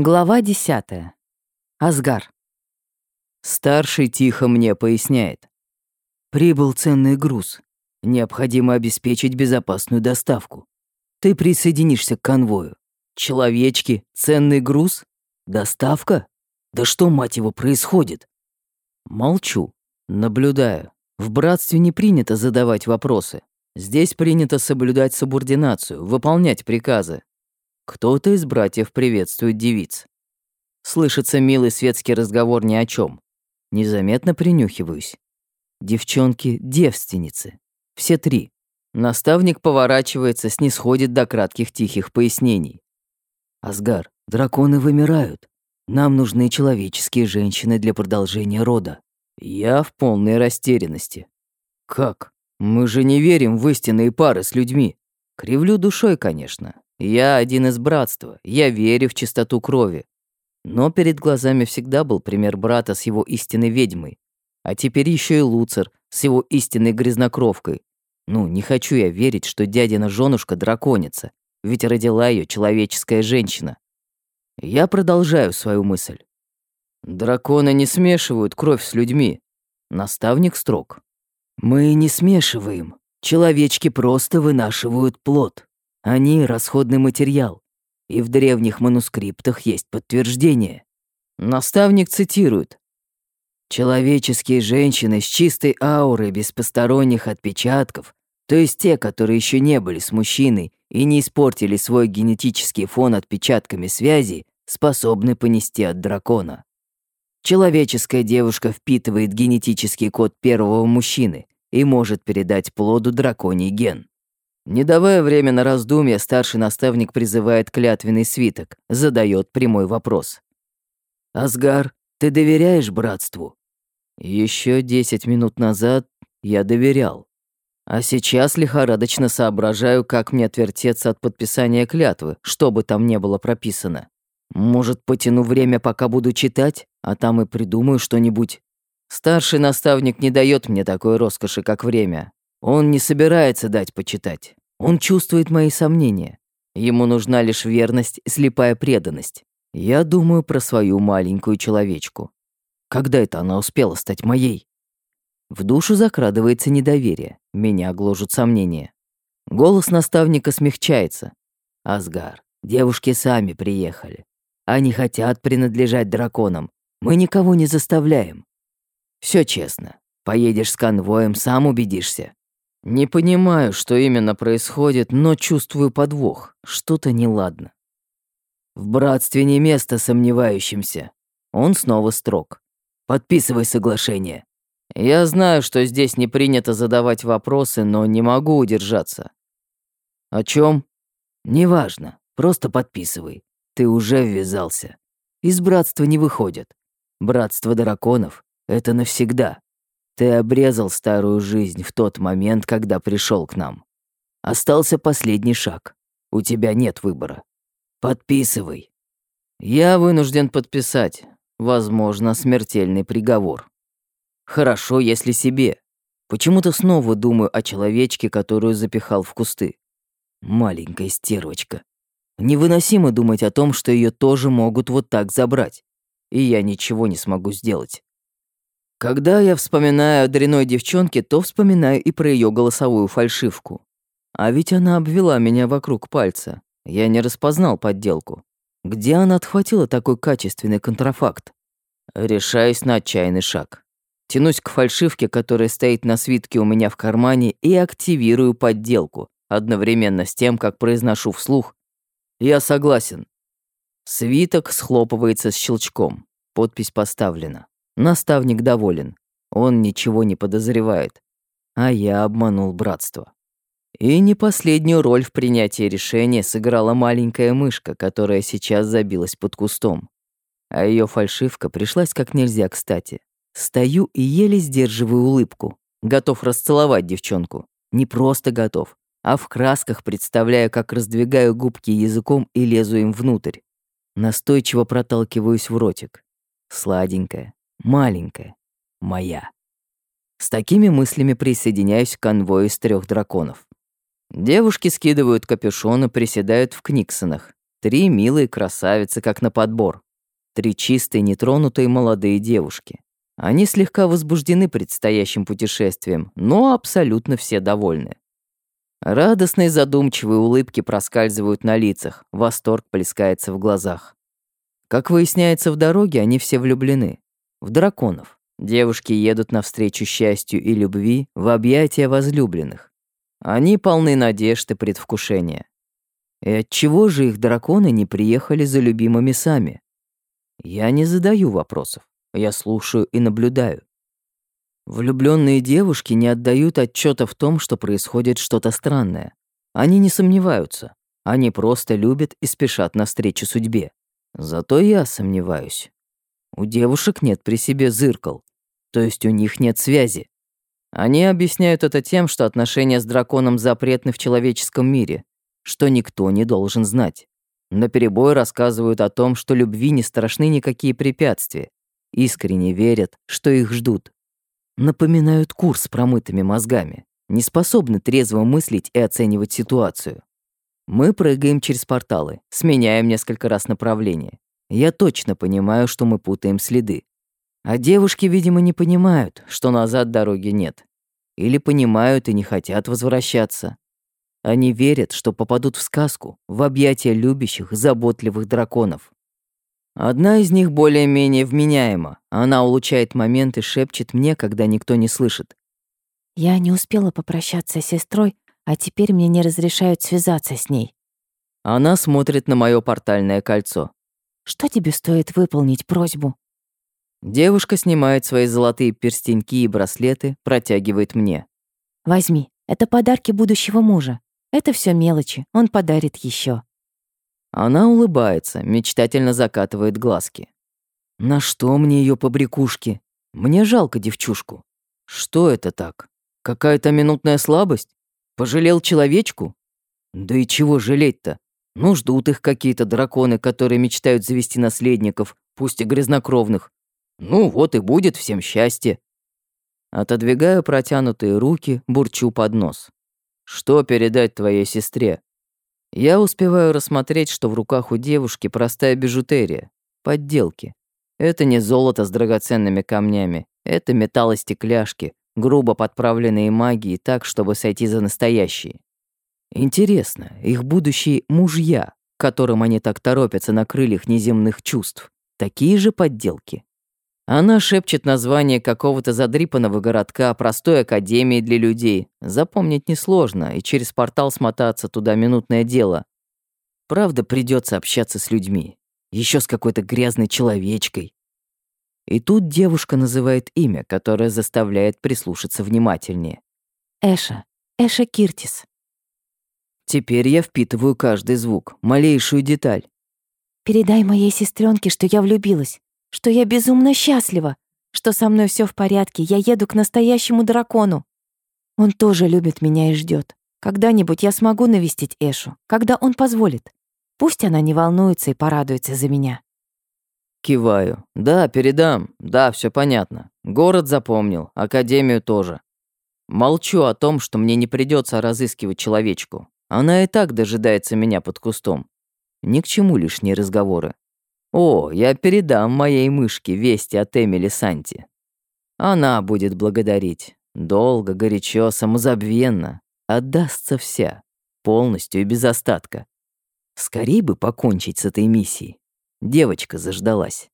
Глава 10. Асгар. Старший тихо мне поясняет. Прибыл ценный груз. Необходимо обеспечить безопасную доставку. Ты присоединишься к конвою. Человечки, ценный груз? Доставка? Да что, мать его, происходит? Молчу, наблюдаю. В братстве не принято задавать вопросы. Здесь принято соблюдать субординацию, выполнять приказы, кто-то из братьев приветствует девиц. Слышится милый светский разговор ни о чем. Незаметно принюхиваюсь. Девчонки — девственницы. Все три. Наставник поворачивается, снисходит до кратких тихих пояснений. «Асгар, драконы вымирают. Нам нужны человеческие женщины для продолжения рода». Я в полной растерянности. «Как? Мы же не верим в истинные пары с людьми. Кривлю душой, конечно. Я один из братства, я верю в чистоту крови. Но перед глазами всегда был пример брата с его истинной ведьмой. А теперь еще и Луцер с его истинной грязнокровкой. Ну, не хочу я верить, что дядина женушка драконица, ведь родила ее человеческая женщина. Я продолжаю свою мысль. Драконы не смешивают кровь с людьми. Наставник строг. Мы не смешиваем. Человечки просто вынашивают плод. Они — расходный материал. И в древних манускриптах есть подтверждение. Наставник цитирует. «Человеческие женщины с чистой аурой, без посторонних отпечатков, то есть те, которые еще не были с мужчиной и не испортили свой генетический фон отпечатками связи, способны понести от дракона. Человеческая девушка впитывает генетический код первого мужчины и может передать плоду драконий ген. Не давая время на раздумья, старший наставник призывает клятвенный свиток, задает прямой вопрос. «Асгар, ты доверяешь братству?» Еще десять минут назад я доверял. А сейчас лихорадочно соображаю, как мне отвертеться от подписания клятвы, что бы там не было прописано. Может, потяну время, пока буду читать, а там и придумаю что-нибудь. Старший наставник не дает мне такой роскоши, как время. Он не собирается дать почитать. Он чувствует мои сомнения. Ему нужна лишь верность слепая преданность. Я думаю про свою маленькую человечку. Когда это она успела стать моей? В душу закрадывается недоверие, меня гложут сомнения. Голос наставника смягчается. «Асгар, девушки сами приехали. Они хотят принадлежать драконам. Мы никого не заставляем. Все честно. Поедешь с конвоем, сам убедишься. Не понимаю, что именно происходит, но чувствую подвох. Что-то неладно. В братстве не место сомневающимся. Он снова строг. Подписывай соглашение. Я знаю, что здесь не принято задавать вопросы, но не могу удержаться. О чем? Неважно, просто подписывай. Ты уже ввязался. Из братства не выходят. Братство драконов — это навсегда. Ты обрезал старую жизнь в тот момент, когда пришел к нам. Остался последний шаг. У тебя нет выбора. Подписывай. Я вынужден подписать. Возможно, смертельный приговор. Хорошо, если себе. Почему-то снова думаю о человечке, которую запихал в кусты. Маленькая стервочка. Невыносимо думать о том, что ее тоже могут вот так забрать. И я ничего не смогу сделать. Когда я вспоминаю о дряной девчонке, то вспоминаю и про ее голосовую фальшивку. А ведь она обвела меня вокруг пальца. Я не распознал подделку. Где она отхватила такой качественный контрафакт? Решаюсь на отчаянный шаг. Тянусь к фальшивке, которая стоит на свитке у меня в кармане, и активирую подделку, одновременно с тем, как произношу вслух. Я согласен. Свиток схлопывается с щелчком. Подпись поставлена. Наставник доволен. Он ничего не подозревает. А я обманул братство. И не последнюю роль в принятии решения сыграла маленькая мышка, которая сейчас забилась под кустом. А ее фальшивка пришлась как нельзя кстати. Стою и еле сдерживаю улыбку. Готов расцеловать девчонку. Не просто готов, а в красках представляю, как раздвигаю губки языком и лезу им внутрь. Настойчиво проталкиваюсь в ротик. Сладенькая, маленькая, моя. С такими мыслями присоединяюсь к конвою из трех драконов. Девушки скидывают капюшоны, приседают в книксонах. Три милые красавицы, как на подбор. Три чистые, нетронутые молодые девушки. Они слегка возбуждены предстоящим путешествием, но абсолютно все довольны. Радостные задумчивые улыбки проскальзывают на лицах, восторг плескается в глазах. Как выясняется в дороге, они все влюблены. В драконов. Девушки едут навстречу счастью и любви в объятия возлюбленных. Они полны надежд и предвкушения. И отчего же их драконы не приехали за любимыми сами? Я не задаю вопросов, я слушаю и наблюдаю. Влюбленные девушки не отдают отчета в том, что происходит что-то странное. Они не сомневаются. Они просто любят и спешат навстречу судьбе. Зато я сомневаюсь. У девушек нет при себе зыркал, то есть у них нет связи. Они объясняют это тем, что отношения с драконом запретны в человеческом мире, что никто не должен знать. На перебой рассказывают о том, что любви не страшны никакие препятствия, искренне верят, что их ждут напоминают курс с промытыми мозгами, не способны трезво мыслить и оценивать ситуацию. Мы прыгаем через порталы, сменяем несколько раз направление. Я точно понимаю, что мы путаем следы. А девушки, видимо, не понимают, что назад дороги нет. Или понимают и не хотят возвращаться. Они верят, что попадут в сказку, в объятия любящих, заботливых драконов. Одна из них более-менее вменяема. Она улучшает момент и шепчет мне, когда никто не слышит. Я не успела попрощаться с сестрой, а теперь мне не разрешают связаться с ней. Она смотрит на мое портальное кольцо. Что тебе стоит выполнить просьбу? Девушка снимает свои золотые перстеньки и браслеты, протягивает мне. Возьми, это подарки будущего мужа. Это все мелочи, он подарит еще. Она улыбается, мечтательно закатывает глазки. На что мне ее побрякушки? Мне жалко девчушку. Что это так? Какая-то минутная слабость? Пожалел человечку? Да и чего жалеть-то? Ну, ждут их какие-то драконы, которые мечтают завести наследников, пусть и грязнокровных. Ну, вот и будет всем счастье. Отодвигаю протянутые руки, бурчу под нос. Что передать твоей сестре? Я успеваю рассмотреть, что в руках у девушки простая бижутерия, подделки. Это не золото с драгоценными камнями, это металлостекляшки, грубо подправленные магией так, чтобы сойти за настоящие. Интересно, их будущие мужья, которым они так торопятся на крыльях неземных чувств, такие же подделки? Она шепчет название какого-то задрипанного городка, простой академии для людей. Запомнить несложно, и через портал смотаться туда минутное дело. Правда, придется общаться с людьми. еще с какой-то грязной человечкой. И тут девушка называет имя, которое заставляет прислушаться внимательнее. Эша. Эша Киртис. Теперь я впитываю каждый звук, малейшую деталь. Передай моей сестренке, что я влюбилась что я безумно счастлива, что со мной все в порядке, я еду к настоящему дракону. Он тоже любит меня и ждет. Когда-нибудь я смогу навестить Эшу, когда он позволит. Пусть она не волнуется и порадуется за меня. Киваю. Да, передам. Да, все понятно. Город запомнил, академию тоже. Молчу о том, что мне не придется разыскивать человечку. Она и так дожидается меня под кустом. Ни к чему лишние разговоры. О, я передам моей мышке вести от Эмили Санти. Она будет благодарить. Долго, горячо, самозабвенно. Отдастся вся. Полностью и без остатка. Скорей бы покончить с этой миссией. Девочка заждалась.